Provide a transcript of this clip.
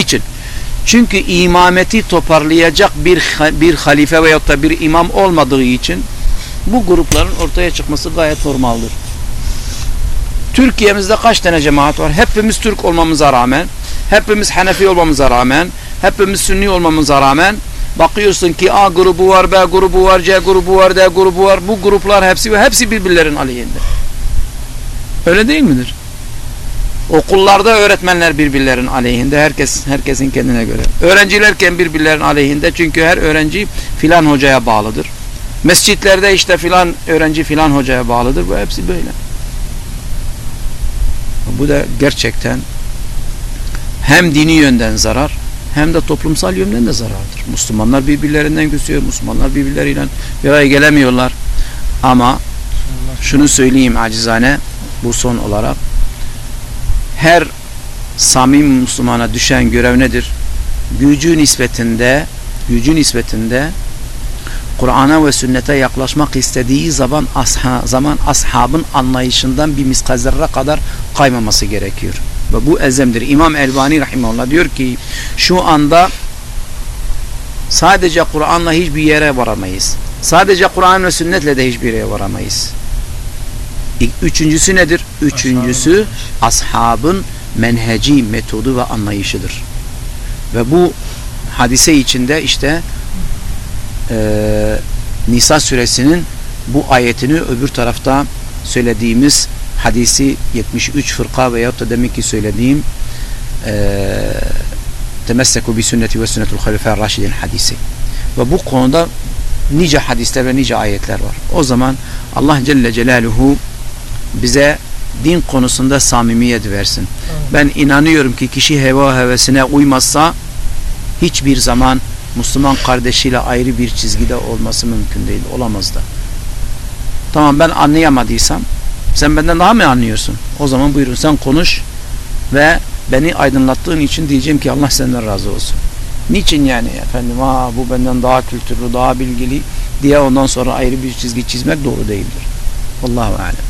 Niçin? Çünkü imameti toparlayacak bir bir halife veyahut da bir imam olmadığı için bu grupların ortaya çıkması gayet normaldir. Türkiye'mizde kaç tane cemaat var? Hepimiz Türk olmamıza rağmen, hepimiz Hanefi olmamıza rağmen, hepimiz Sünni olmamıza rağmen bakıyorsun ki A grubu var, B grubu var, C grubu var, D grubu var. Bu gruplar hepsi ve hepsi birbirlerin aleyhinde. Öyle değil midir? Okullarda öğretmenler birbirlerin aleyhinde. Herkes herkesin kendine göre. Öğrencilerken birbirlerin aleyhinde. Çünkü her öğrenci filan hocaya bağlıdır. Mescitlerde işte filan öğrenci filan hocaya bağlıdır. Bu hepsi böyle. Bu da gerçekten hem dini yönden zarar hem de toplumsal yönden de zarardır. Müslümanlar birbirlerinden küsüyor. Müslümanlar birbirleriyle bir araya gelemiyorlar. Ama şunu söyleyeyim acizane bu son olarak her samim Müslümana düşen görev nedir? Gücü nispetinde gücü nispetinde Kur'an'a ve sünnete yaklaşmak istediği zaman asha, zaman ashabın anlayışından bir miskazerre kadar kaymaması gerekiyor. Ve bu ezemdir. İmam Elbani Rahimahullah diyor ki şu anda sadece Kur'an'la hiçbir yere varamayız. Sadece Kur'an ve sünnetle de hiçbir yere varamayız. Üçüncüsü nedir? Üçüncüsü ashabın menheci, metodu ve anlayışıdır. Ve bu hadise içinde işte e, Nisa suresinin bu ayetini öbür tarafta söylediğimiz hadisi 73 fırka veyahut da demek ki söylediğim e, temesseku bi sünneti ve sünnetul halife raşidin hadisi. Ve bu konuda nice hadisler ve nice ayetler var. O zaman Allah Celle Celaluhu bize din konusunda samimiyet versin. Ben inanıyorum ki kişi heva hevesine uymazsa hiçbir zaman Müslüman kardeşiyle ayrı bir çizgide olması mümkün değil. Olamaz da. Tamam ben anlayamadıysam sen benden daha mı anlıyorsun? O zaman buyurun sen konuş ve beni aydınlattığın için diyeceğim ki Allah senden razı olsun. Niçin yani efendim ha bu benden daha kültürlü, daha bilgili diye ondan sonra ayrı bir çizgi çizmek doğru değildir. Allahu alem.